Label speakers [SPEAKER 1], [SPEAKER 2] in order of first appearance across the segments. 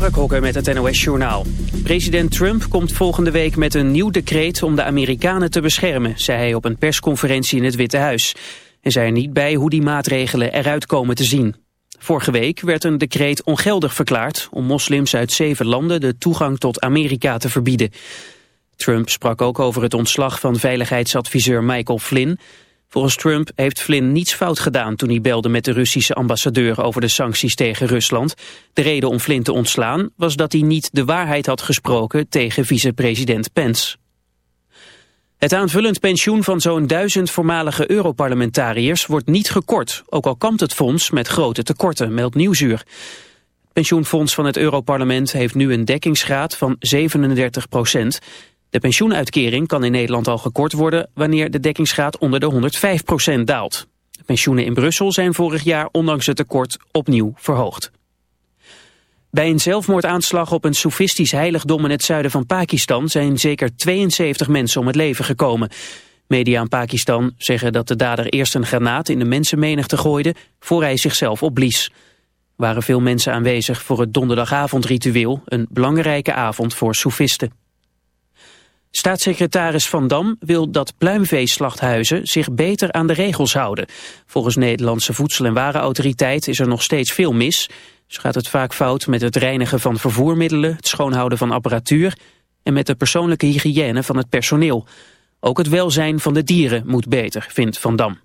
[SPEAKER 1] Mark Hokker met het NOS Journaal. President Trump komt volgende week met een nieuw decreet om de Amerikanen te beschermen, zei hij op een persconferentie in het Witte Huis. En zei er niet bij hoe die maatregelen eruit komen te zien. Vorige week werd een decreet ongeldig verklaard om moslims uit zeven landen de toegang tot Amerika te verbieden. Trump sprak ook over het ontslag van veiligheidsadviseur Michael Flynn. Volgens Trump heeft Flynn niets fout gedaan toen hij belde met de Russische ambassadeur over de sancties tegen Rusland. De reden om Flynn te ontslaan was dat hij niet de waarheid had gesproken tegen vicepresident Pence. Het aanvullend pensioen van zo'n duizend voormalige Europarlementariërs wordt niet gekort, ook al kampt het fonds met grote tekorten, meldt Nieuwsuur. Het pensioenfonds van het Europarlement heeft nu een dekkingsgraad van 37 procent. De pensioenuitkering kan in Nederland al gekort worden wanneer de dekkingsgraad onder de 105 procent daalt. De pensioenen in Brussel zijn vorig jaar ondanks het tekort opnieuw verhoogd. Bij een zelfmoordaanslag op een soefistisch heiligdom in het zuiden van Pakistan zijn zeker 72 mensen om het leven gekomen. Media in Pakistan zeggen dat de dader eerst een granaat in de mensenmenigte gooide voor hij zichzelf opblies. Waren veel mensen aanwezig voor het donderdagavondritueel, een belangrijke avond voor soefisten. Staatssecretaris Van Dam wil dat pluimveeslachthuizen zich beter aan de regels houden. Volgens Nederlandse Voedsel- en Warenautoriteit is er nog steeds veel mis. Zo gaat het vaak fout met het reinigen van vervoermiddelen, het schoonhouden van apparatuur en met de persoonlijke hygiëne van het personeel. Ook het welzijn van de dieren moet beter, vindt Van Dam.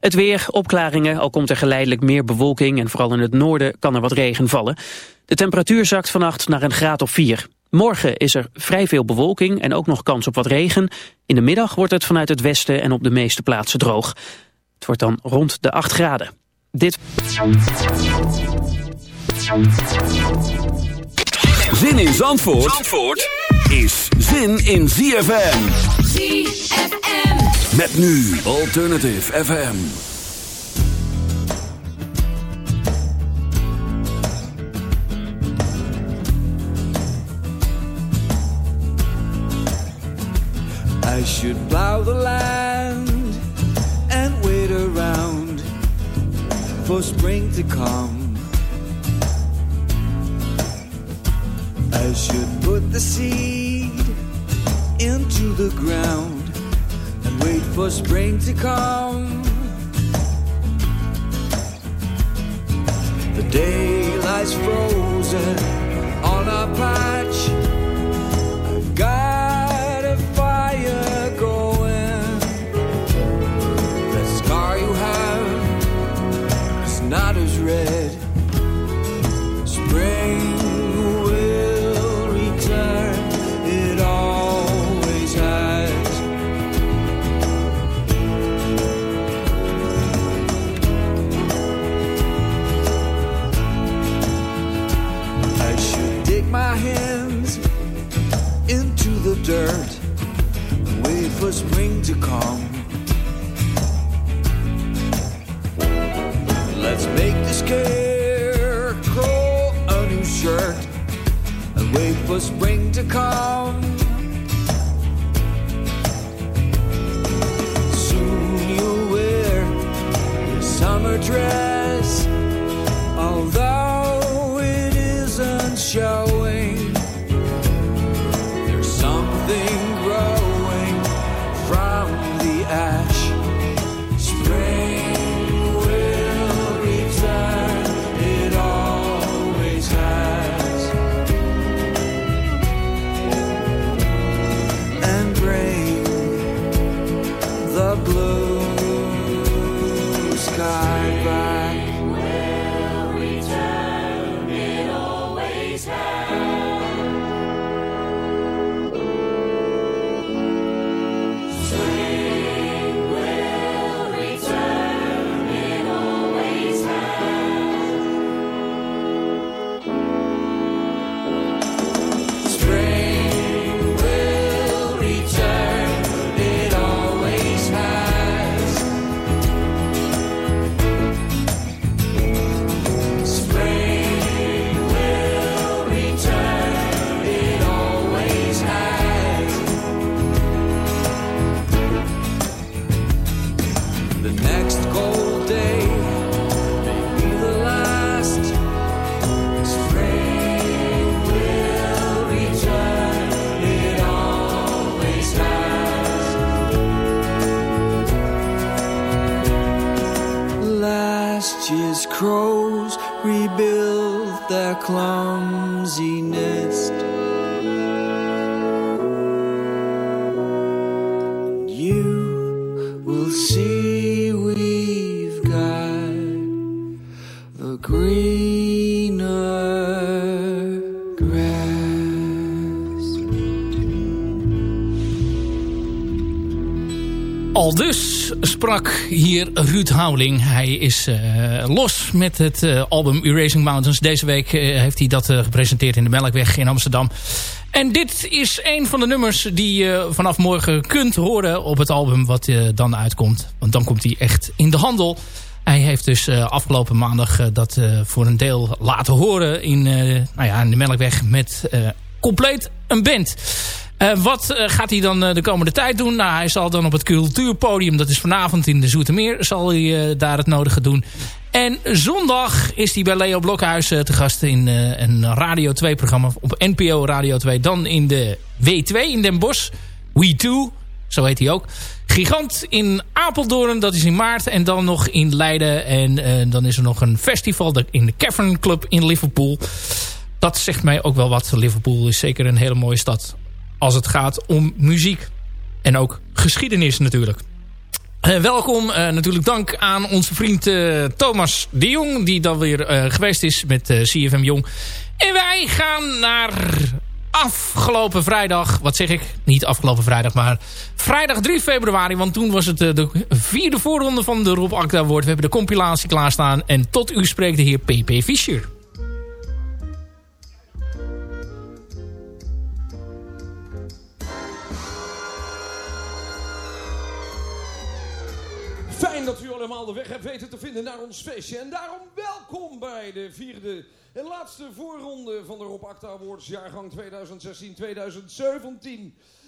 [SPEAKER 1] Het weer, opklaringen, al komt er geleidelijk meer bewolking en vooral in het noorden kan er wat regen vallen. De temperatuur zakt vannacht naar een graad of 4. Morgen is er vrij veel bewolking en ook nog kans op wat regen. In de middag wordt het vanuit het westen en op de meeste plaatsen droog. Het wordt dan rond de 8 graden. Dit...
[SPEAKER 2] Zin in Zandvoort, Zandvoort is zin in ZFM.
[SPEAKER 3] ZFM.
[SPEAKER 2] Met nu Alternative FM.
[SPEAKER 4] Should plow the land and wait around for spring to come. I should put the seed into the ground and wait for spring to come. The day lies frozen on our patch. Dirt, wait for spring to come. Let's make the scarecrow a new shirt and wait for spring to come. Soon you'll wear your summer dress, although it isn't showing.
[SPEAKER 5] With
[SPEAKER 6] Al dus sprak hier Ruud Houweling. Hij is uh, los met het uh, album Erasing Mountains. Deze week uh, heeft hij dat gepresenteerd in de Melkweg in Amsterdam. En dit is een van de nummers die je vanaf morgen kunt horen op het album wat dan uitkomt. Want dan komt hij echt in de handel. Hij heeft dus afgelopen maandag dat voor een deel laten horen in, nou ja, in de Melkweg met compleet een band. Uh, wat uh, gaat hij dan uh, de komende tijd doen? Nou, hij zal dan op het cultuurpodium, dat is vanavond in de Zoetermeer, zal hij daar het nodige doen. En zondag is hij bij Leo Blokhuis te gast in een Radio 2 programma op NPO Radio 2. Dan in de W2 in Den Bosch. We2, zo heet hij ook. Gigant in Apeldoorn, dat is in maart. En dan nog in Leiden. En dan is er nog een festival in de Cavern Club in Liverpool. Dat zegt mij ook wel wat. Liverpool is zeker een hele mooie stad als het gaat om muziek. En ook geschiedenis natuurlijk. Uh, welkom, uh, natuurlijk dank aan onze vriend uh, Thomas de Jong... die dan weer geweest is met CFM Jong. En wij gaan naar afgelopen vrijdag... wat zeg ik? Niet afgelopen vrijdag, maar vrijdag 3 februari... want toen was het de vierde voorronde van de Rob Akda Award. We hebben de compilatie klaarstaan. En tot u spreekt de heer P.P. Fischer.
[SPEAKER 7] Allemaal de weg hebt weten te vinden naar ons feestje. En daarom welkom bij de vierde en laatste voorronde van de Rob Acta Awards jaargang 2016-2017.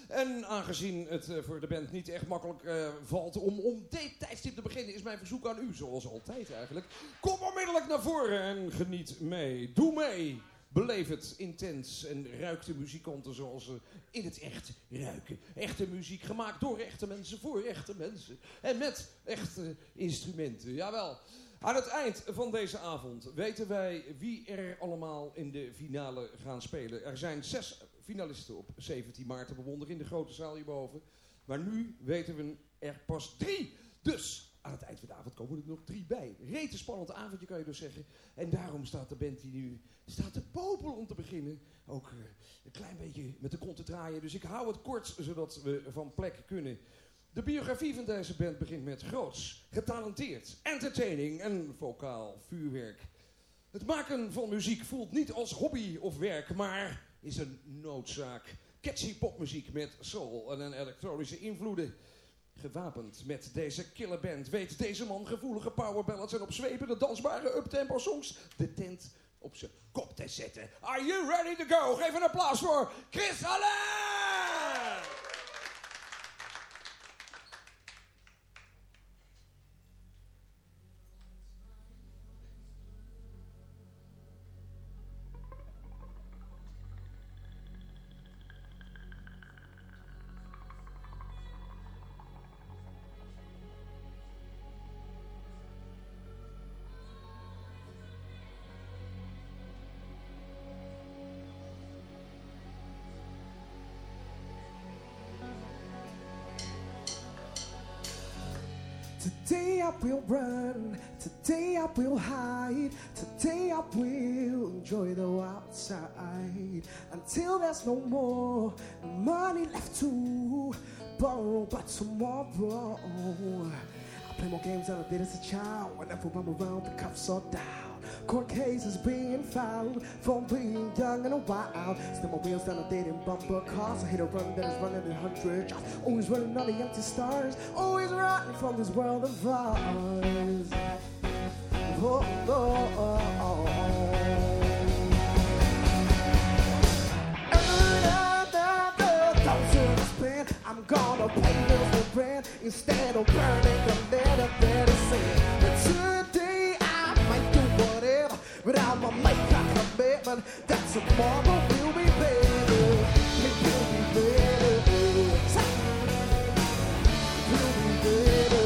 [SPEAKER 7] En aangezien het uh, voor de band niet echt makkelijk uh, valt om om dit tijdstip te beginnen, is mijn verzoek aan u, zoals altijd eigenlijk. Kom onmiddellijk naar voren en geniet mee. Doe mee. Beleef het intens en ruik de muzikanten zoals ze in het echt ruiken. Echte muziek gemaakt door echte mensen voor echte mensen. En met echte instrumenten. Jawel. Aan het eind van deze avond weten wij wie er allemaal in de finale gaan spelen. Er zijn zes finalisten op 17 maart te bewonderen in de grote zaal hierboven. Maar nu weten we er pas drie. Dus aan het eind van de avond komen er nog drie bij. Rete spannend avondje kan je dus zeggen. En daarom staat de band die nu staat te popelen om te beginnen. Ook uh, een klein beetje met de kont te draaien. Dus ik hou het kort, zodat we van plek kunnen. De biografie van deze band begint met groots, getalenteerd, entertaining en vocaal vuurwerk. Het maken van muziek voelt niet als hobby of werk, maar is een noodzaak. Catchy popmuziek met soul en elektronische invloeden. Gewapend met deze killer band weet deze man gevoelige powerballads en opzwepende dansbare uptempo songs de tent op zijn kop te zetten. Are you ready to go? Geef een applaus voor Chris Allen!
[SPEAKER 8] Will run, today I will hide, today I will enjoy the outside until there's no more money left to borrow. But tomorrow, I play more games than I did as a child. Whenever I'm around, the cuffs are down. Court cases being filed for being young and wild. Still my wheels down a dead in bumper cars. I hit a run that is running a hundred. Always running on the empty stars. Always running from this world of ours. Oh, oh, oh, oh. I'm gonna pay bills with rent instead of burning the letter that is said. A commitment that tomorrow will be better. It will be better. It will be better.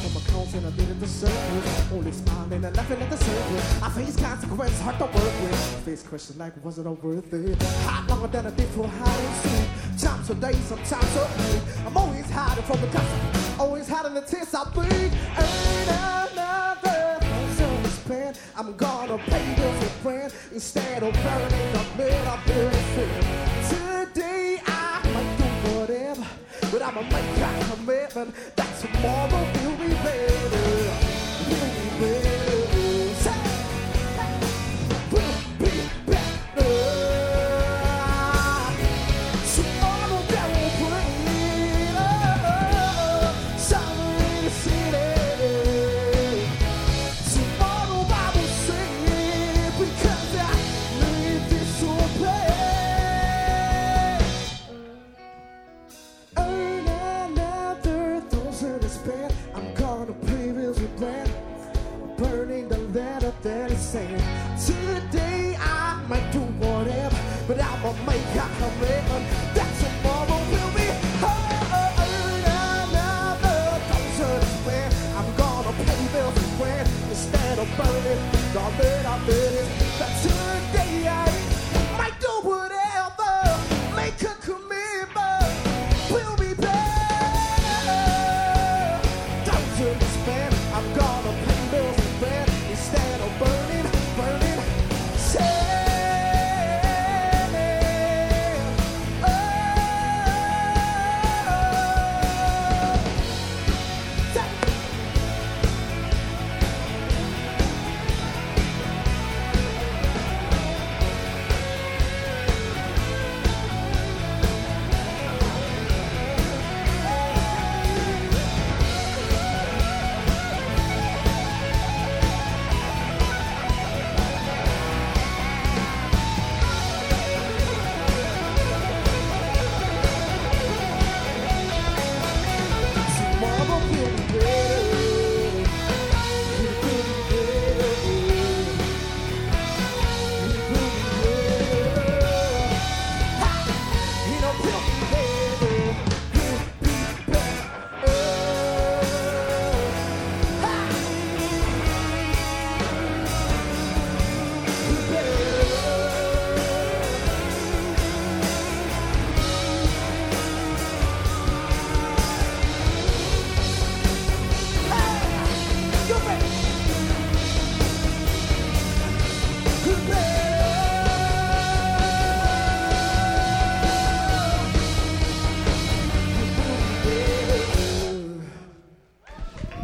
[SPEAKER 8] From a and I did it the surface. Only smiling and laughing at the surface. I face consequences hard to work with. Face questions like, was it all worth it? Hot longer than a day for hide and seek. Times so day, sometimes so night. I'm always hiding from the cops. Always hiding the tears I bleed. Ain't another thousand. I'm gonna pay this with rent instead of burning the of benefit. Today I might do whatever, but I'ma make a commitment that tomorrow will be better. Will be better. Today I might do whatever But I'ma make a commitment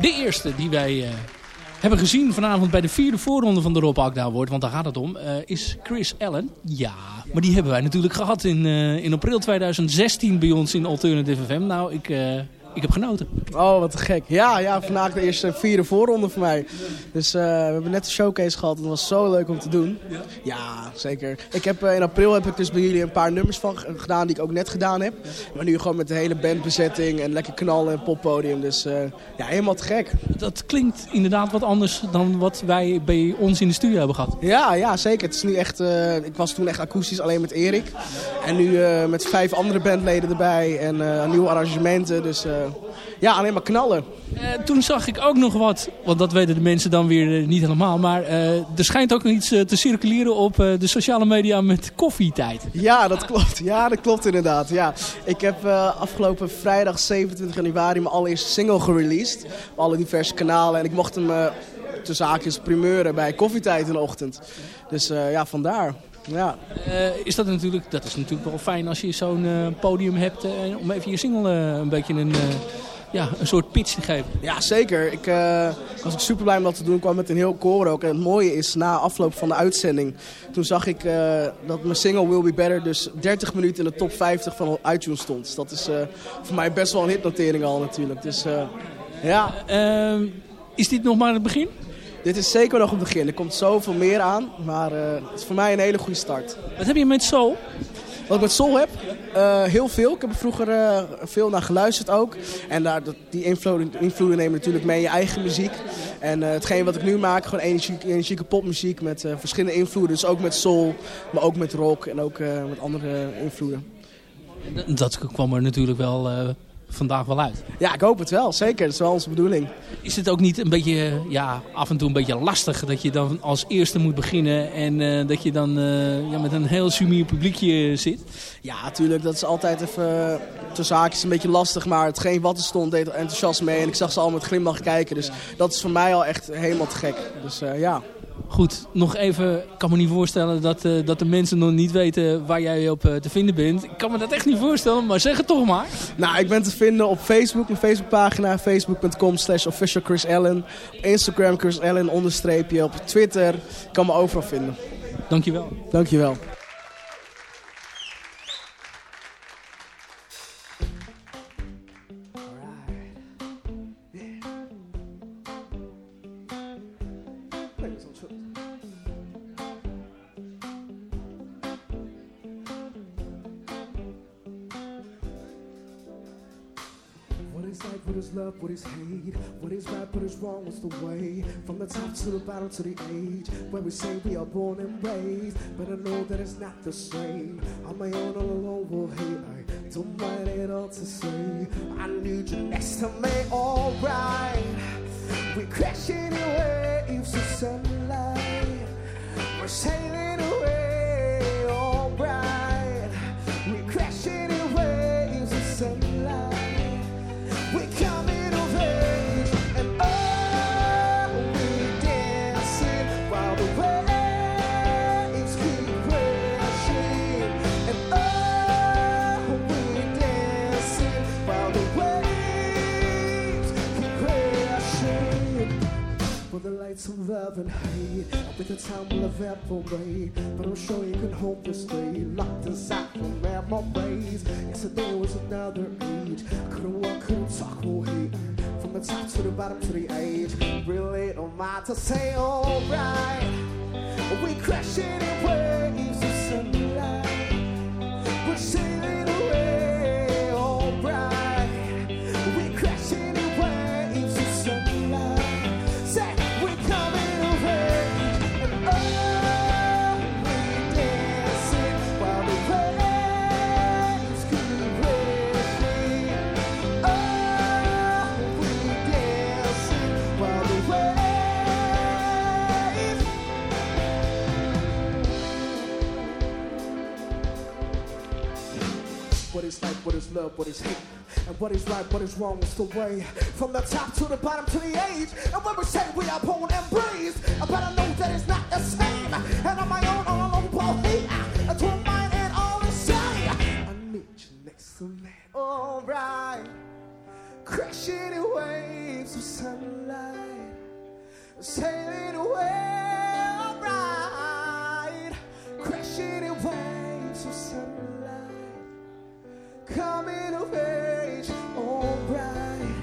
[SPEAKER 6] De eerste die wij eh, hebben gezien vanavond bij de vierde voorronde van de Rob Award, want daar gaat het om, eh, is Chris Allen. Ja, maar die hebben wij natuurlijk gehad in, eh, in april 2016 bij ons in Alternative FM. Nou, ik, ik heb genoten.
[SPEAKER 9] Oh, wat gek. Ja, ja, vandaag de eerste vierde voorronde voor mij. Dus eh, we hebben net een showcase gehad en het was zo leuk om te doen. Ja, zeker. Ik heb, eh, in april heb ik dus bij jullie een paar nummers van gedaan die ik ook net gedaan heb. Maar nu gewoon met de hele bandbezetting en lekker knallen en poppodium. Dus eh, ja, helemaal te gek.
[SPEAKER 6] Dat klinkt inderdaad wat anders dan wat wij bij ons in de studio hebben gehad.
[SPEAKER 9] Ja, ja, zeker. Het is nu echt, ik was toen echt akoestisch alleen met Erik. En nu met vijf andere bandleden erbij en nieuwe arrangementen. Dus ja, alleen maar knallen.
[SPEAKER 6] Eh, toen zag ik ook nog wat, want dat weten de mensen dan weer eh, niet helemaal. Maar eh, er schijnt ook nog iets eh, te circuleren op eh, de sociale media met koffietijd.
[SPEAKER 9] Ja, dat klopt. Ja, dat klopt inderdaad. Ja. Ik heb eh, afgelopen vrijdag 27 januari mijn allereerste single gereleased. Op alle diverse kanalen. En ik mocht hem tussen haakjes primeuren bij koffietijd in de ochtend. Dus ja, vandaar. Ja.
[SPEAKER 6] Uh, is dat natuurlijk, dat is natuurlijk wel fijn als je zo'n uh, podium hebt uh, om even je single een beetje een, ja, een soort pitch te geven.
[SPEAKER 9] Ja, zeker. Ik was ook super blij om dat te doen. Ik kwam met een heel koor ook. En het mooie is, na afloop van de uitzending, toen zag ik dat mijn single Will Be Better dus 30 minuten in de top 50 van iTunes stond. Dus dat is voor mij best wel een hitnotering al natuurlijk. Dus ja.
[SPEAKER 6] Ehm, is dit nog maar het begin?
[SPEAKER 9] Dit is zeker nog het begin. Er komt zoveel meer aan, maar uh, het is voor mij een hele goede start.
[SPEAKER 6] Wat heb je met Soul?
[SPEAKER 9] Wat ik met Soul heb? Uh, heel veel. Ik heb er vroeger uh, veel naar geluisterd ook. En daar, dat, die invloeden, invloeden nemen natuurlijk mee in je eigen muziek. En hetgeen wat ik nu maak, gewoon energieke, energieke popmuziek met verschillende invloeden. Dus ook met soul, maar ook met rock en ook met andere invloeden.
[SPEAKER 6] Dat kwam er natuurlijk wel vandaag wel uit.
[SPEAKER 8] Ja, ik hoop het wel. Zeker. Dat is wel onze bedoeling.
[SPEAKER 6] Is het ook niet een beetje, ja, af en toe een beetje lastig dat je dan als eerste moet beginnen en eh, dat je dan eh, ja, met een heel sumier publiekje zit?
[SPEAKER 8] Ja, natuurlijk. Dat is altijd even uh, tussen haakjes een beetje lastig. Maar hetgeen wat er stond deed er enthousiast mee. En ik zag ze al met glimlach kijken. Dus dat is voor mij al echt helemaal te gek. Dus ja.
[SPEAKER 6] Goed, nog even, ik kan me niet voorstellen dat, uh, dat de mensen nog niet weten waar jij op uh, te vinden bent. Ik kan me dat echt niet voorstellen, maar zeg het toch maar.
[SPEAKER 8] Nou, ik ben te vinden op Facebook, mijn Facebookpagina, facebook.com slash official Chris Allen. Op Instagram Chris Allen onderstreepje, op Twitter, ik kan me overal vinden.
[SPEAKER 6] Dankjewel.
[SPEAKER 8] Dankjewel. What is right, what is wrong, what's the way, from the top to the bottom to the age, where we say we are born and raised, but I know that it's not the same, on my own, all alone, well, hey, I don't mind it all to say, I need you next to me, alright, we're crashing in waves of sunlight, we're sailing away, alright, Of love and hate, with the time will evaporate. But I'm sure you can hope to stay locked inside from memories. Yesterday was another age. Couldn't walk, couldn't talk, oh hey. From the top to the bottom to the age. Really don't mind to say alright. We crashing in waves of sunlight. We're sailing love, what is hate, and what is right, what is wrong, what's the way? From the top to the bottom to the age, and when we say we are born and but I know that it's not the same. And on my own, all alone, Paul, hey, I don't and all the same. I need you next to me, alright. Crashing in waves of sunlight, sailing away, alright. Crashing in waves of sunlight coming of age, alright.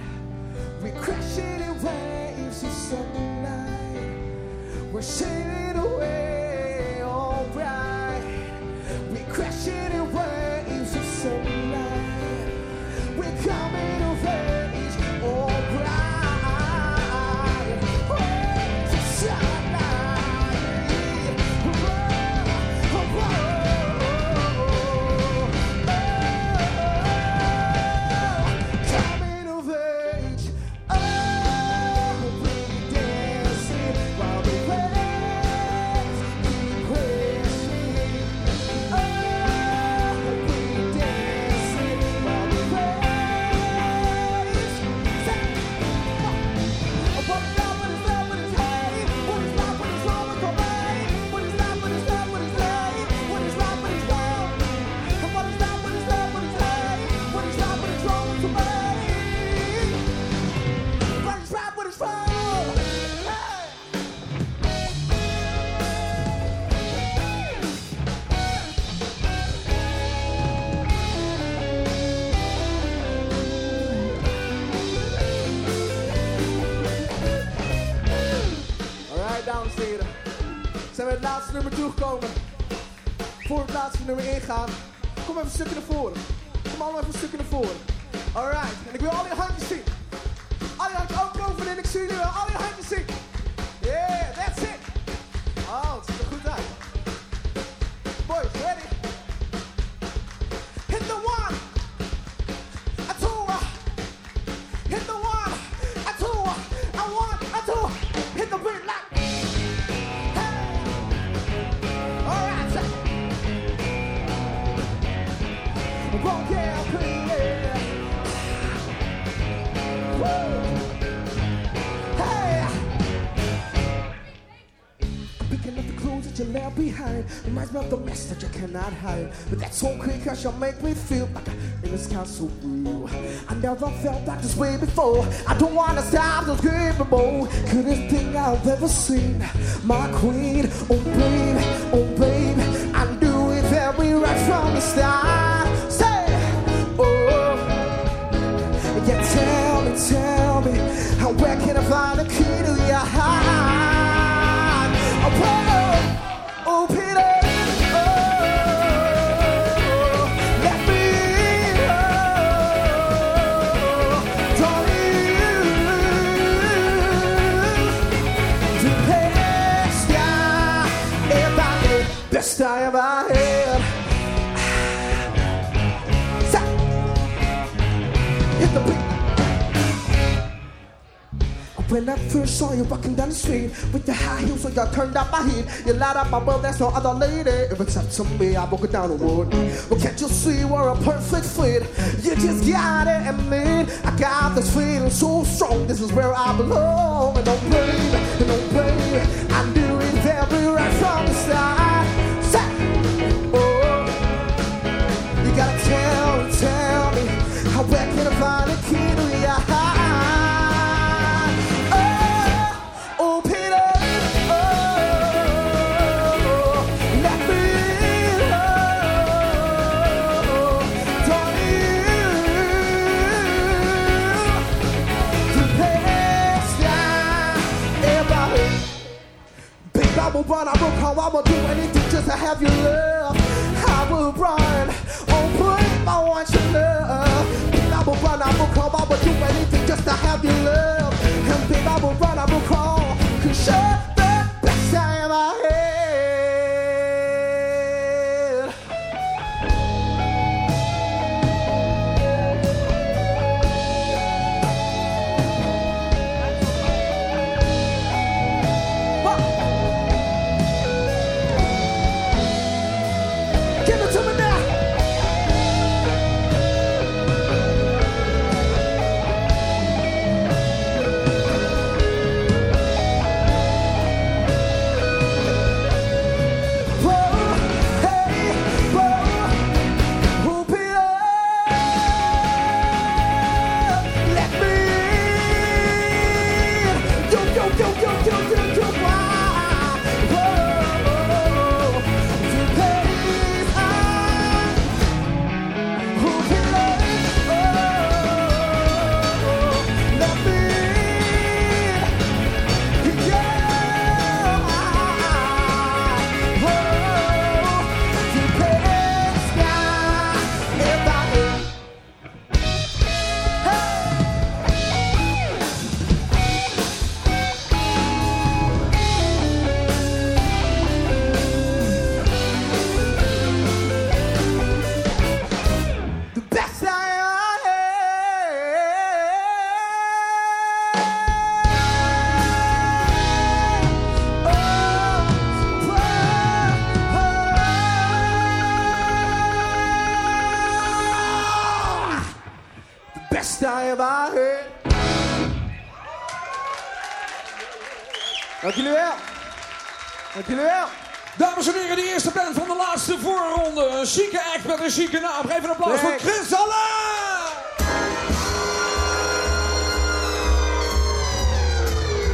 [SPEAKER 8] We crashing in waves of sunlight. We're laatste nummer toegekomen. Voor het laatste nummer ingaan. Kom even een stukje naar voren. Kom allemaal even een stukje naar voren. Alright, en ik wil al je handjes zien. Al je handjes ook bovenin, ik zie jullie wel. Al je that cannot hide. But that's okay, cause you make me feel like I'm in this castle blue. I never felt like this way before. I don't wanna stop this game no more. Coolest thing I've ever seen. My queen, oh baby, oh baby. I knew it very right from the start. Say, oh. Yeah, tell me, tell me, how where can I find a key When I first saw you walking down the street with your high heels, so you turned up my heat. You light up my world, there's no other lady. If it's up to me, I broke it down the road. Well, can't you see we're a perfect fit? You just got it and me. I got this feeling so strong. This is where I belong. And don't blame, and don't blame. I knew it very right from the start. Oh. You gotta tell, tell me how where can I find a key to run, I will call, I will do anything just to have your love. I will run, oh babe, I want your love. I will run, I will call, I will do anything just to have your love.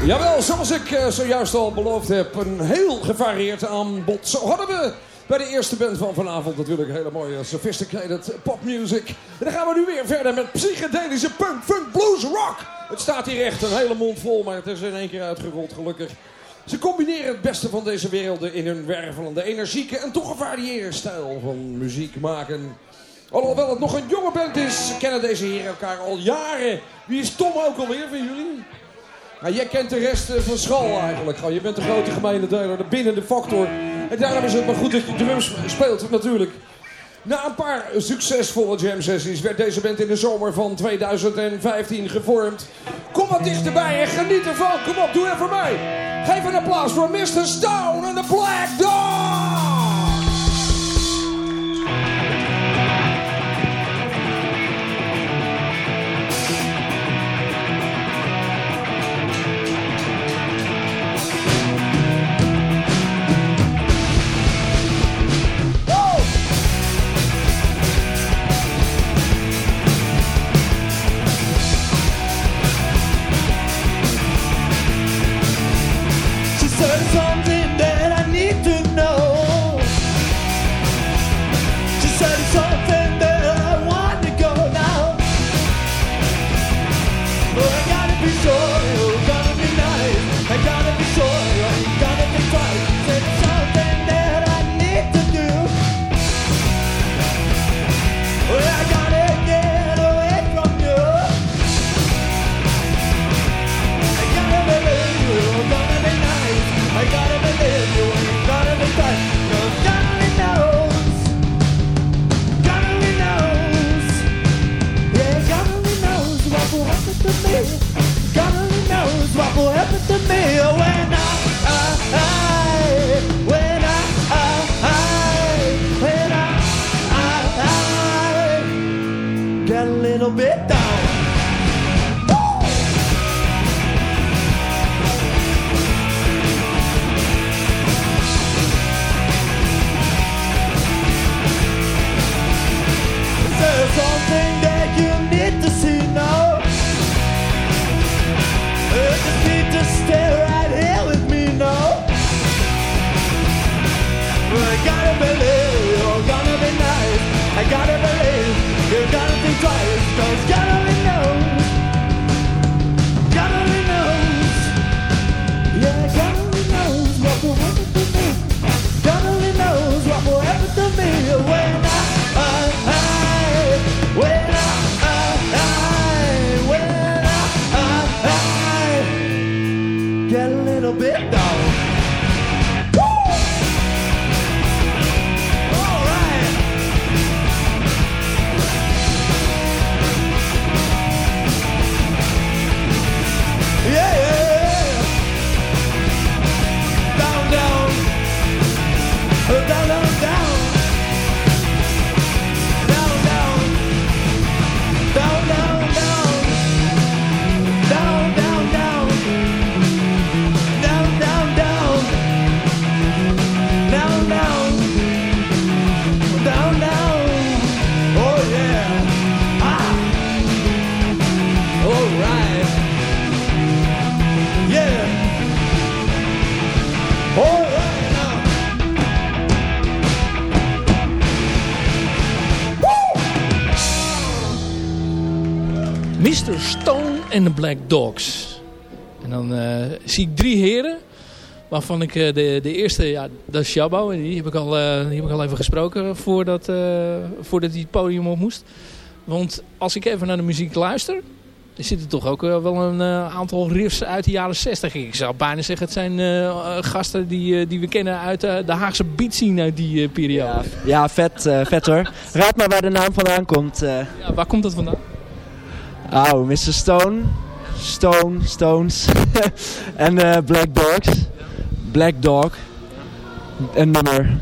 [SPEAKER 7] Jawel, zoals ik eh, zojuist al beloofd heb, een heel gevarieerd aanbod. Zo hadden we bij de eerste band van vanavond natuurlijk hele mooie sophisticated popmusic. En dan gaan we nu weer verder met psychedelische punk, funk, blues, rock. Het staat hier echt een hele mond vol, maar het is in één keer uitgerold gelukkig. Ze combineren het beste van deze werelden in hun wervelende, energieke en toch gevarieerde stijl van muziek maken. Alhoewel het nog een jonge band is, kennen deze heren elkaar al jaren. Wie is Tom ook alweer van jullie? Nou, jij kent de rest eh, van school eigenlijk. gewoon. Je bent de grote gemene deler, de binnende factor. En daarom is het maar goed dat je drums speelt natuurlijk. Na een paar succesvolle jam sessies werd deze band in de zomer van 2015 gevormd. Kom wat dichterbij en geniet ervan. Kom op, doe even voor mij. Geef een applaus voor Mr. Stone en de Black Dog.
[SPEAKER 6] En de Black Dogs. En dan eh, zie ik drie heren. Waarvan ik eh, de, de eerste, ja, dat is Jabbo. En die heb ik al, eh, die heb ik al even gesproken voordat, voordat hij het podium op moest. Want als ik even naar de muziek luister... Er zitten toch ook wel een aantal riffs uit de jaren 60. Ik zou bijna zeggen, het zijn gasten die, die we kennen uit de Haagse beat scene uit die periode.
[SPEAKER 10] Ja, ja vet, vet hoor. Raad maar waar de naam vandaan komt.
[SPEAKER 6] Ja, waar komt dat vandaan?
[SPEAKER 10] Oh, Mr. Stone. Stone, Stones. en eh, Black Dogs. Black Dog. Een nummer.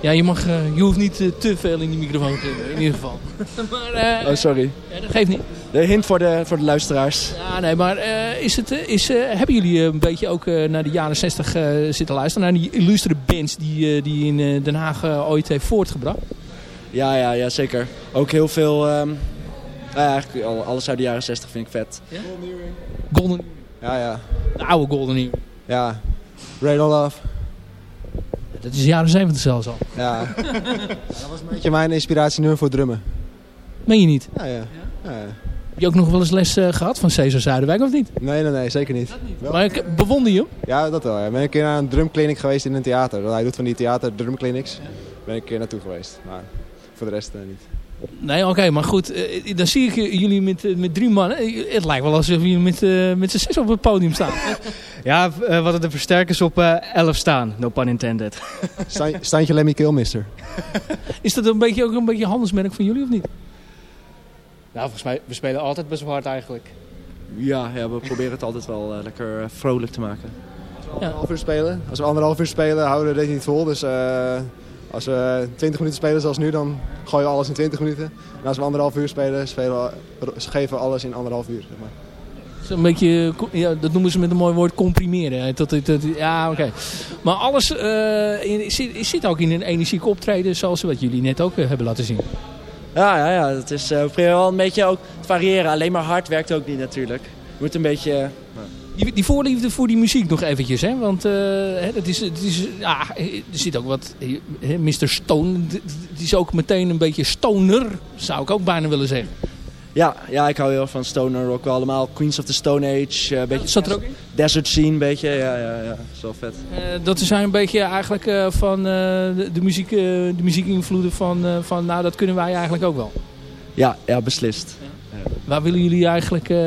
[SPEAKER 6] Ja, je, mag, eh, je hoeft niet eh, te veel in die microfoon te hebben, in ieder geval. maar
[SPEAKER 10] Oh, sorry.
[SPEAKER 6] ja, dat geeft niet.
[SPEAKER 10] De hint voor de, voor de luisteraars.
[SPEAKER 6] Ja, nee, maar is het, is, hebben jullie een beetje ook naar de jaren 60 eh, zitten luisteren? Naar die illustere bands die, die in Den Haag ooit heeft voortgebracht?
[SPEAKER 10] Ja, ja, ja, zeker. Ook heel veel... ja, eigenlijk al- alles uit de jaren 60 vind ik vet.
[SPEAKER 6] Golden,
[SPEAKER 11] Ja, ja.
[SPEAKER 6] de oude Golden Earring.
[SPEAKER 11] Ja. Radar Love.
[SPEAKER 6] Dat is de jaren 70 zelfs al.
[SPEAKER 11] Ja. ja. Dat was een beetje mijn inspiratienummer voor drummen.
[SPEAKER 6] Meen je niet?
[SPEAKER 11] Ja, ja. ja, ja.
[SPEAKER 6] Heb je ook nog wel eens les eh, gehad van Cesar Zuiderwijk of niet?
[SPEAKER 11] Nee, nee, nee, zeker niet. Wel-
[SPEAKER 6] Maar ik bewonder je hem.
[SPEAKER 11] Ja, dat wel. Ja. Ik ben een keer naar een drumclinic geweest in een theater. Hij doet van die theater drumclinics. Ben ik een keer naartoe geweest. Maar voor de rest eh, niet.
[SPEAKER 6] Nee, oké, maar goed. eh, dan zie ik eh, jullie met, eh, met drie mannen. Eh, Het lijkt wel alsof jullie met, eh, met z'n zes op het podium staan.
[SPEAKER 12] Ja, eh, we hadden de versterkers op eh 11 staan. No pun intended.
[SPEAKER 11] Staan- Standje Lemmy Kilmister.
[SPEAKER 6] Is dat een beetje, ook een beetje handelsmerk van jullie of niet?
[SPEAKER 12] Nou, volgens mij, we spelen altijd best wel hard eigenlijk.
[SPEAKER 10] Ja, ja we proberen het altijd wel eh, lekker eh, vrolijk te maken.
[SPEAKER 11] Anderhalf uur spelen. Als we anderhalf uur spelen, houden we dit niet vol. Dus eh, als we 20 minuten spelen zoals nu, dan gooien we alles in 20 minuten. En als we anderhalf uur spelen, spelen we, geven we alles in anderhalf uur. Zeg maar.
[SPEAKER 6] Het is Een beetje, ja, dat noemen ze met een mooi woord comprimeren. Dat, dat, dat- ja, oké. Maar alles eh, in- zit, zit ook in een energiek optreden zoals wat jullie net ook eh, hebben laten zien.
[SPEAKER 10] Ja, ja, ja. Het is, eh, we proberen wel een beetje ook te variëren. Alleen maar hard werkt ook niet natuurlijk. Je moet een beetje...
[SPEAKER 6] Die, die voorliefde voor die muziek nog eventjes, hè? Want eh, hè, dat is, het is, ja, er zit ook wat... hè, Mr. Stone, d- d- het is ook meteen een beetje stoner, zou ik ook bijna willen zeggen.
[SPEAKER 10] Ja, ja, ik hou heel erg van stoner rock. Wel allemaal Queens of the Stone Age. eh, een beetje
[SPEAKER 6] Zat er ook in?
[SPEAKER 10] desert scene, een beetje. Ja, ja, ja. Dat is wel vet.
[SPEAKER 6] Eh, dat zijn een beetje eigenlijk eh, van eh, de, de, muziek, eh, de muziekinvloeden van, eh, van... Nou, dat kunnen wij eigenlijk ook wel.
[SPEAKER 10] Ja, ja, beslist.
[SPEAKER 6] Waar willen jullie eigenlijk eh,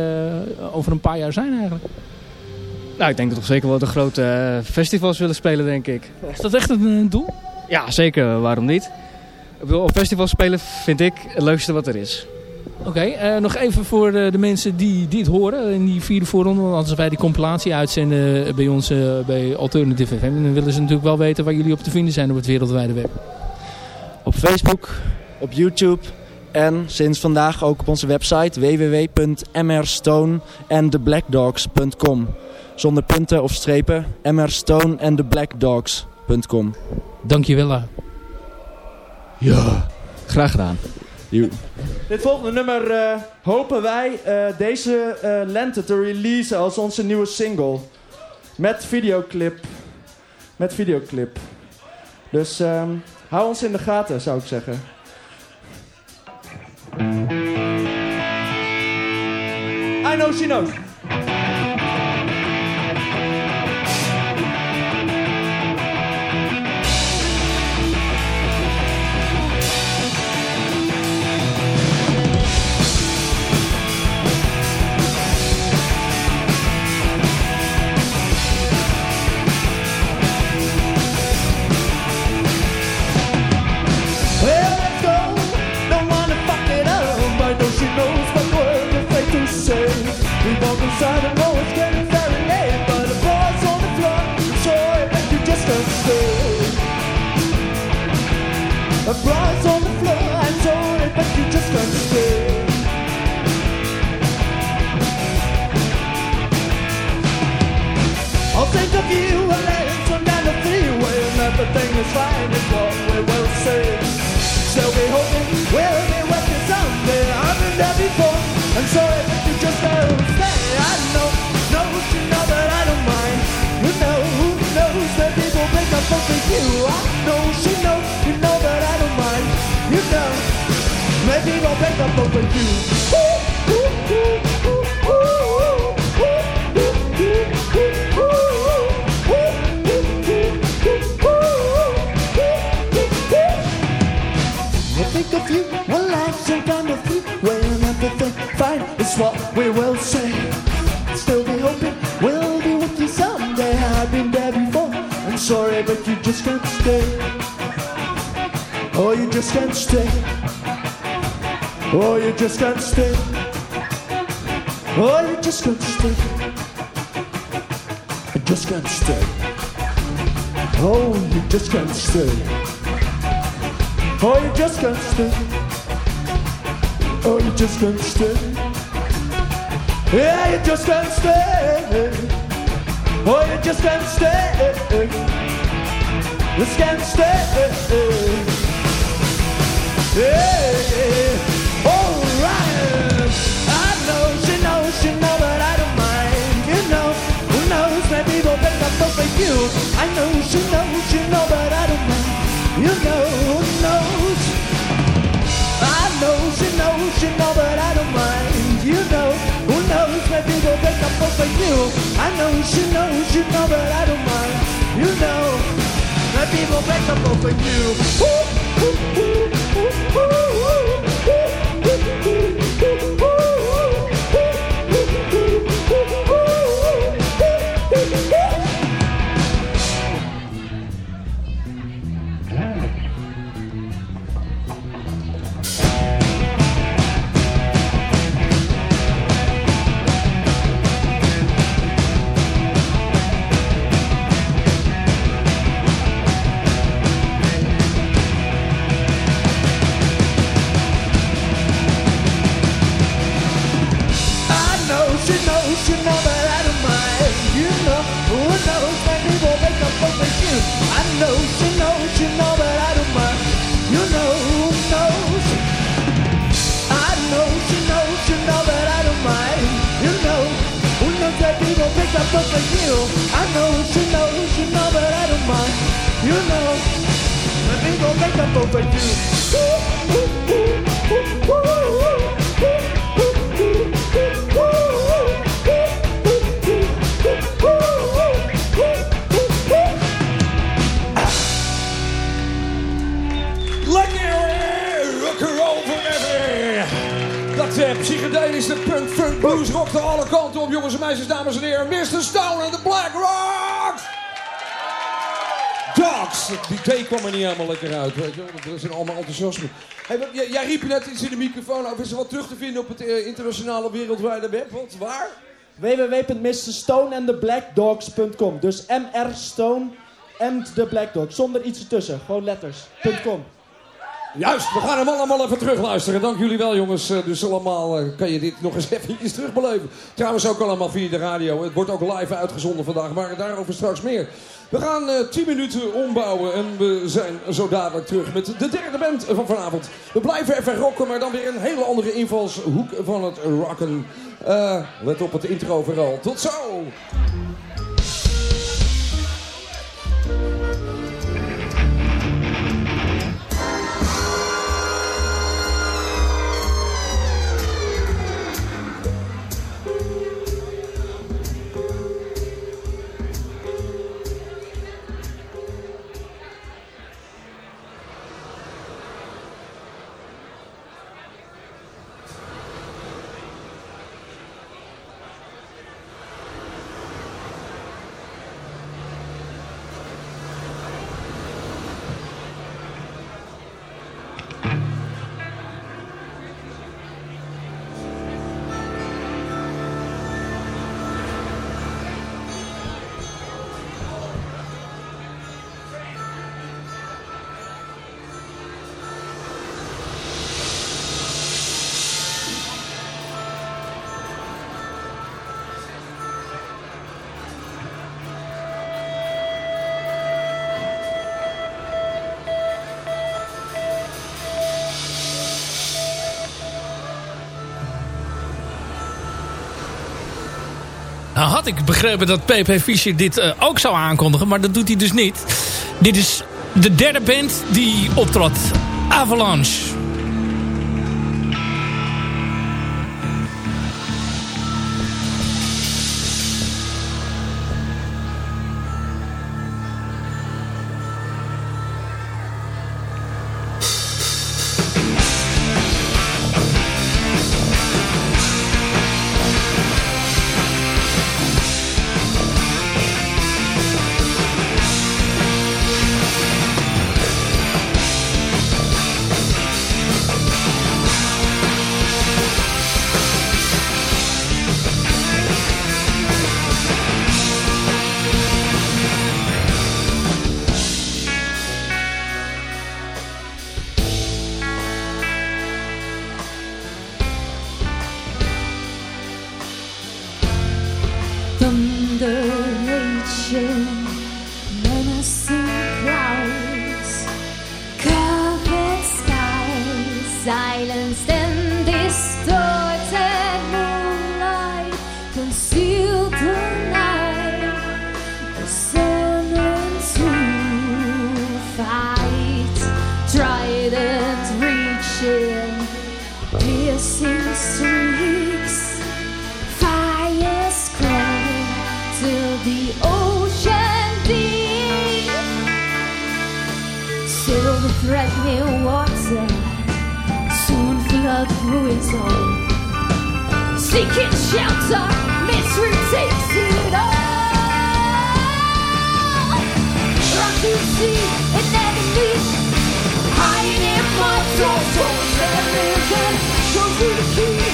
[SPEAKER 6] over een paar jaar zijn eigenlijk?
[SPEAKER 12] Nou, ik denk dat we zeker wel de grote eh, festivals willen spelen, denk ik.
[SPEAKER 6] Is dat echt een eh, doel?
[SPEAKER 12] Ja, zeker. Waarom niet? Ik bedoel, op festivals spelen vind ik het leukste wat er is.
[SPEAKER 6] Oké, eh, nog even voor de, de mensen die dit horen in die vierde voorronde. Want als wij die compilatie uitzenden bij ons eh, bij Alternative FM... dan willen ze natuurlijk wel weten waar jullie op te vinden zijn op het wereldwijde web.
[SPEAKER 10] Op Facebook, op YouTube En sinds vandaag ook op onze website www.mrstoneandtheblackdogs.com. Zonder punten of strepen. mrstoneandtheblackdogs.com.
[SPEAKER 6] Dankjewel. eh.
[SPEAKER 12] Ja. Graag gedaan.
[SPEAKER 13] Dit volgende nummer eh, hopen wij eh, deze eh, lente te releasen als onze nieuwe single. Met videoclip. Met videoclip. Dus ehm, hou ons in de gaten, zou ik zeggen. I know she knows. On the floor, and so I bet you just can't stay. I'll think of you and down the freeway and everything is fine is what we will say. Still be hoping we'll be you someday. I've been there before, and so if you just don't I know, you know that I don't mind. Who knows that people ooh, ooh, ooh. I think of you, one life's some kind of way and everything fine is what we will say. Still be hoping we'll be with you someday. I've been there before. I'm sorry, but you just can't stay. Oh, you just can't stay. Oh, you just can't stay. Oh, you just can't stay. You just can't stay. Oh, you just can't stay. Oh, you just can't stay. Oh, you just can't stay. Yeah, you just can't stay. Oh, you just can't stay. Just can't stay. Yeah, we'll pick you. I know, she knows, she knows, but I don't mind. You know, who knows? I know, she knows, she knows, but I don't mind. You know, who knows? Maybe we'll pick up over you. I know, she knows, she knows, but I don't mind. You know, maybe we'll pick up over you. Ooh, ooh, ooh, ooh, ooh,
[SPEAKER 7] Lekker! Rock roll! Dat eh, psychedelische punk, funk, blues rockte alle kanten op, jongens en meisjes, dames en heren. Mr. Stone en de Black Rocks! Die thee kwam er niet helemaal lekker uit, weet je. Dat is allemaal enthousiasme. Hey, jij, jij riep je net iets in de microfoon over. Is er wat terug te vinden op het eh, internationale wereldwijde web? Wat? Waar?
[SPEAKER 13] www.mrstoneandtheblackdogs.com Dus MR Stone and the Black Dogs. Zonder iets ertussen. Gewoon letters. .com.
[SPEAKER 7] Juist, we gaan hem allemaal even terugluisteren. Dank jullie wel, jongens. Eh, Dus allemaal eh, kan je dit nog eens eventjes terugbeleven. Trouwens ook allemaal via de radio. Het wordt ook live uitgezonden vandaag, maar daarover straks meer. We gaan eh 10 minuten ombouwen en we zijn zo dadelijk terug met de derde band van vanavond. We blijven even rocken, maar dan weer een hele andere invalshoek van het rocken. Eh, let op het intro vooral. Tot zo!
[SPEAKER 6] Had ik begrepen dat PP Fischer dit eh, ook zou aankondigen, maar dat doet hij dus niet. Dit is de derde band die optrad. Avalanche.
[SPEAKER 3] earth ruins all. Seeking shelter, misery takes it all. Trying to see an enemy, hiding in my soul, so that we can, so we.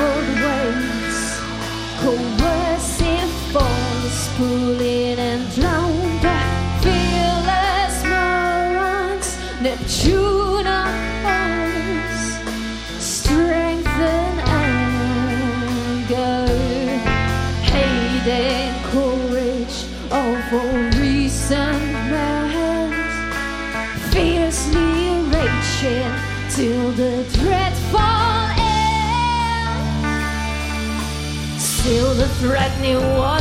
[SPEAKER 3] Troubled waves, coercive force pulling and drown the fearless morons, Neptune threatening water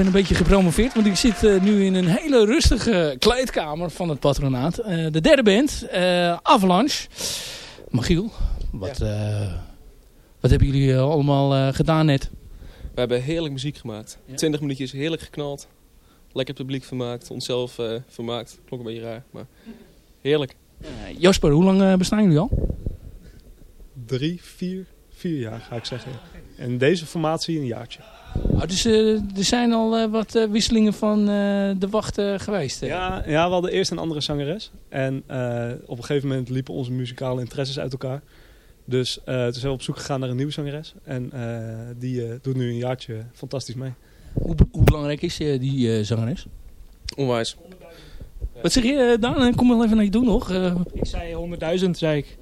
[SPEAKER 6] ben een beetje gepromoveerd, want ik zit eh, nu in een hele rustige kleedkamer van het patronaat. Eh, de derde band, eh, Avalanche. Magiel, wat, eh, wat hebben jullie allemaal eh, gedaan net?
[SPEAKER 14] We hebben heerlijk muziek gemaakt. 20 minuutjes heerlijk geknald. Lekker het publiek vermaakt. Onszelf eh, vermaakt. Klonk een beetje raar, maar heerlijk.
[SPEAKER 6] Jasper, hoe lang eh, bestaan jullie al?
[SPEAKER 15] Drie, vier, vier jaar ga ik zeggen. En deze formatie een jaartje.
[SPEAKER 6] Oh, dus eh, er zijn al eh, wat eh, wisselingen van de wacht eh, geweest.
[SPEAKER 15] Ja, ja, we hadden eerst een andere zangeres. En eh, op een gegeven moment liepen onze muzikale interesses uit elkaar. Dus eh, toen zijn we op zoek gegaan naar een nieuwe zangeres. En eh, die doet nu een jaartje fantastisch mee.
[SPEAKER 6] Hoe, hoe belangrijk is die zangeres?
[SPEAKER 14] Onwijs.
[SPEAKER 6] Wat zeg je, Daan? Kom wel even naar je toe nog. Eh,
[SPEAKER 16] Ik zei 100.000, zei ik.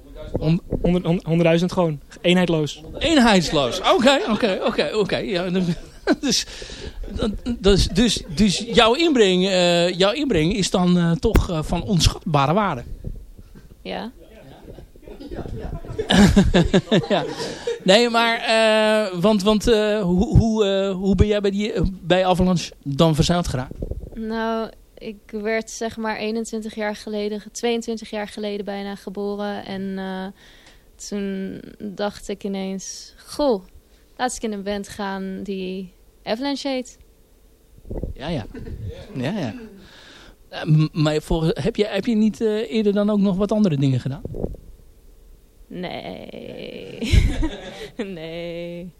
[SPEAKER 16] 100 100.000 gewoon. Eenheidloos.
[SPEAKER 6] Eenheidsloos. Oké, oké, oké, oké. Ja, dus, dan- dus, dus, dus jouw, inbreng, eh, jouw inbreng is dan eh, toch eh, van onschatbare waarde.
[SPEAKER 17] Ja.
[SPEAKER 6] ja. Nee, maar, eh, want, want eh, hoe, hoe, eh, hoe ben jij bij, die, bij Avalanche dan verzeild geraakt?
[SPEAKER 17] Nou, ik werd zeg maar 21 jaar geleden, 22 jaar geleden bijna geboren. En eh, toen dacht ik ineens, goh, laat ik in een band gaan die Avalanche heet.
[SPEAKER 6] Ja, ja. Ja, ja. Eh, maar volgens, heb, je, heb je niet eh, eerder dan ook nog wat andere dingen gedaan?
[SPEAKER 17] Nee. nee.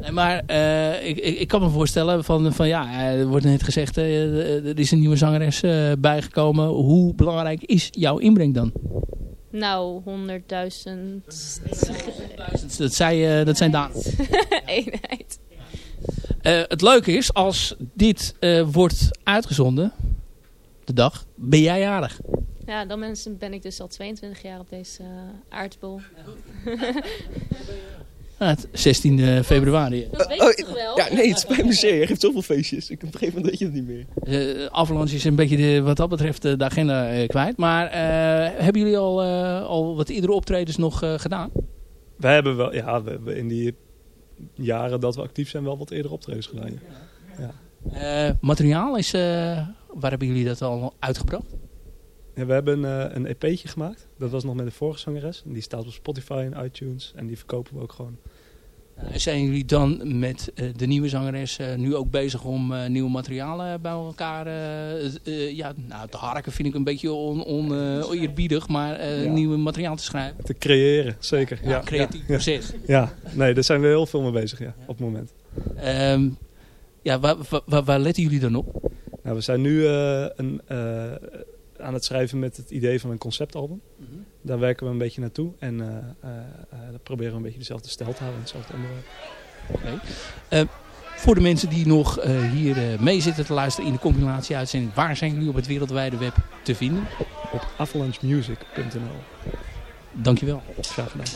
[SPEAKER 6] Nee, maar eh, ik, ik, ik kan me voorstellen van, van ja, eh, er wordt net gezegd, eh, er is een nieuwe zangeres eh, bijgekomen. Hoe belangrijk is jouw inbreng dan?
[SPEAKER 17] Nou, 100.000.
[SPEAKER 6] Dat, zei, dat zijn Daan.
[SPEAKER 17] Eenheid.
[SPEAKER 6] Het leuke is, als dit wordt uitgezonden, de dag, ben jij jarig.
[SPEAKER 17] Ja, dan mensen ben ik dus al 22 jaar op deze aardbol.
[SPEAKER 6] het 16 februari.
[SPEAKER 17] Dat weet je toch wel?
[SPEAKER 14] Oh, Ja, nee, het spijt me zeer. Je geeft zoveel feestjes. Ik, op een gegeven moment weet je het niet meer.
[SPEAKER 6] Eh Avalanche is een beetje de, wat dat betreft eh, de agenda eh, kwijt. Maar eh, hebben jullie al, eh, al wat eerdere optredens nog eh, gedaan?
[SPEAKER 15] We hebben wel, ja, we hebben in die jaren dat we actief zijn wel wat eerder optredens gedaan. Ja. Ja.
[SPEAKER 6] Eh, materiaal is, eh, waar hebben jullie dat al uitgebracht?
[SPEAKER 15] Ja, we hebben een, eh, een EP'tje gemaakt. Dat was nog met de vorige zangeres. En die staat op Spotify en iTunes. En die verkopen we ook gewoon.
[SPEAKER 6] Eh, zijn jullie dan met eh, de nieuwe zangeres eh, nu ook bezig om nieuwe materialen bij elkaar ja, nou, te harken vind ik een beetje on, on, oneerbiedig, maar
[SPEAKER 15] Ja.
[SPEAKER 6] nieuwe materiaal te schrijven.
[SPEAKER 15] Te creëren, zeker.
[SPEAKER 6] Ja,
[SPEAKER 15] Ja,
[SPEAKER 6] creatief proces.
[SPEAKER 15] Ja, nee, daar zijn we heel veel mee bezig ja, op het moment.
[SPEAKER 6] Ehm, ja, waar, waar- letten jullie dan op?
[SPEAKER 15] Nou, we zijn nu een, aan het schrijven met het idee van een conceptalbum. Daar werken we een beetje naartoe. En eh, eh, eh, daar proberen we een beetje dezelfde stijl te houden. en Hetzelfde onderwerp.
[SPEAKER 6] Oké. Eh, voor de mensen die nog hier mee zitten te luisteren in de compilatie-uitzending, waar zijn jullie op het wereldwijde web te vinden?
[SPEAKER 15] Op avalanchemusic.nl
[SPEAKER 6] Dankjewel.
[SPEAKER 15] Graag gedaan.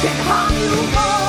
[SPEAKER 3] can harm you more.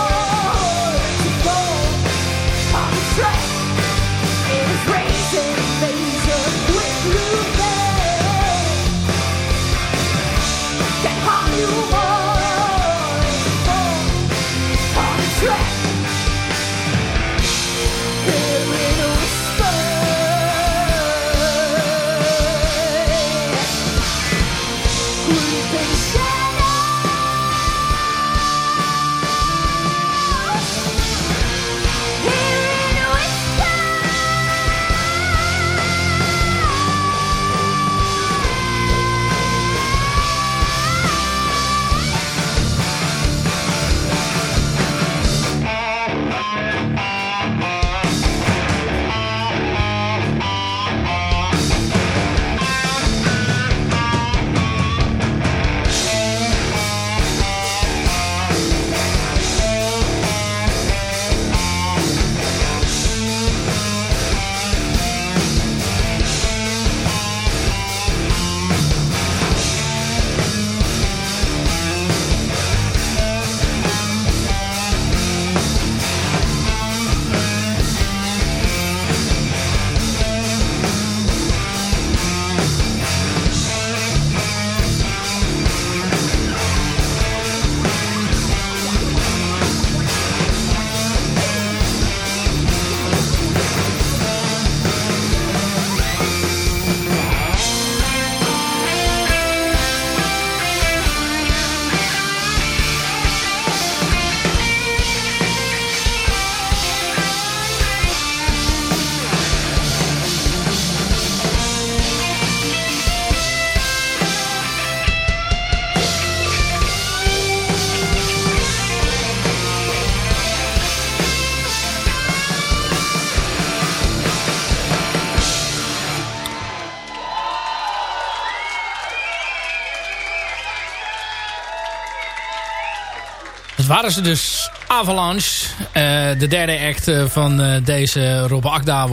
[SPEAKER 6] Waren ze dus Avalanche. Eh, de derde act eh, van eh, deze Rob Akda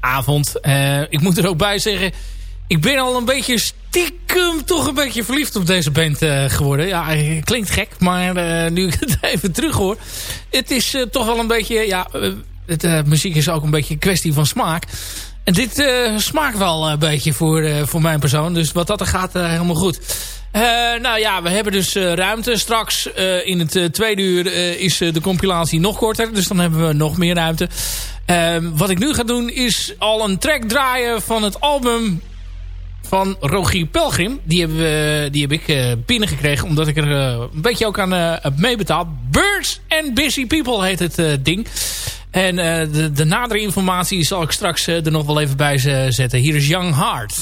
[SPEAKER 6] avond. Ik moet er ook bij zeggen... Ik ben al een beetje stiekem toch een beetje verliefd op deze band geworden. Ja, klinkt gek, maar nu ik het even terug hoor. Het is toch wel een beetje... Ja, het, muziek is ook een beetje een kwestie van smaak. En dit smaakt wel een beetje voor, voor mijn persoon. Dus wat dat er gaat, helemaal goed. Eh, nou ja, we hebben dus eh, ruimte. Straks eh, in het tweede uur is de compilatie nog korter. Dus dan hebben we nog meer ruimte. Ehm, wat ik nu ga doen is al een track draaien van het album van Rogier Pelgrim. Die, die heb ik binnengekregen omdat ik er een beetje ook aan heb meebetaald. Birds and Busy People heet het ding. En de, de nadere informatie zal ik straks er nog wel even bij ze- zetten. Hier is Young Heart.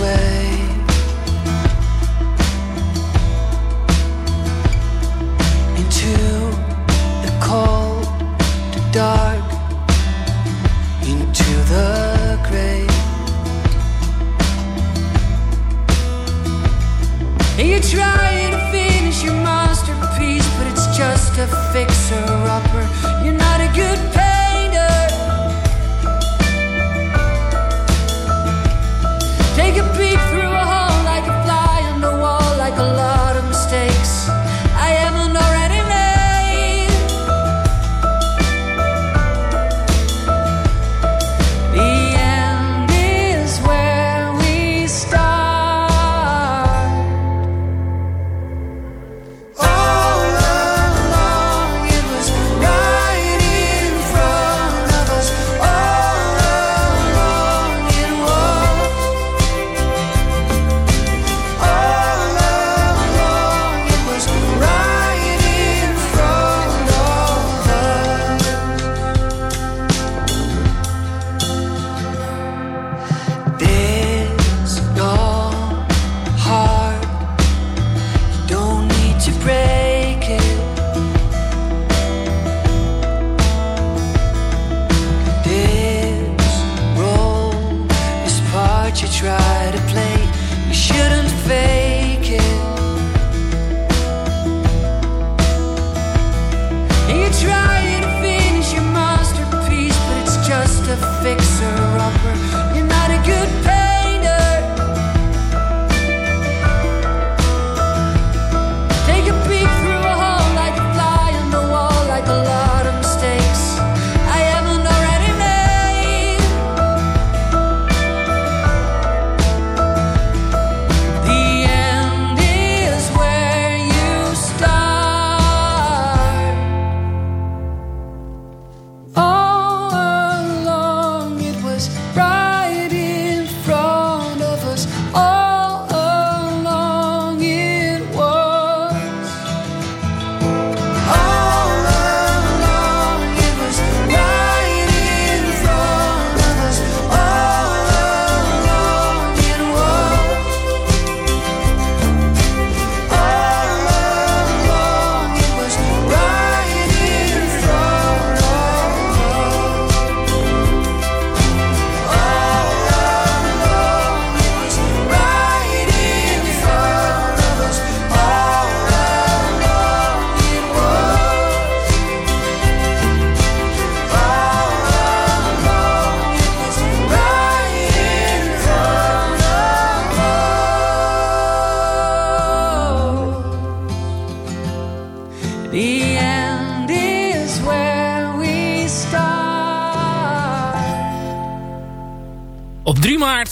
[SPEAKER 4] Way?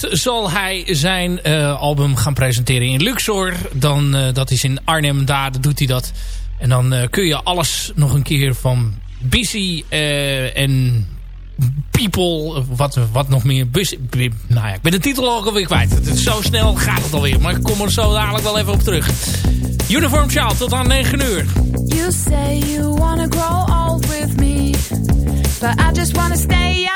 [SPEAKER 6] 3 maart zal hij zijn eh, album gaan presenteren in Luxor. Dan, eh, dat is in Arnhem, daar doet hij dat. En dan eh, kun je alles nog een keer van Busy en People. Wat, wat nog meer. Bus, bu- nou ja, ik ben de titel ook alweer kwijt. Het is Zo snel gaat het alweer. Maar ik kom er zo dadelijk wel even op terug. Uniform Child tot aan 9 uur.
[SPEAKER 4] You say you wanna grow old with me, but I just wanna stay young.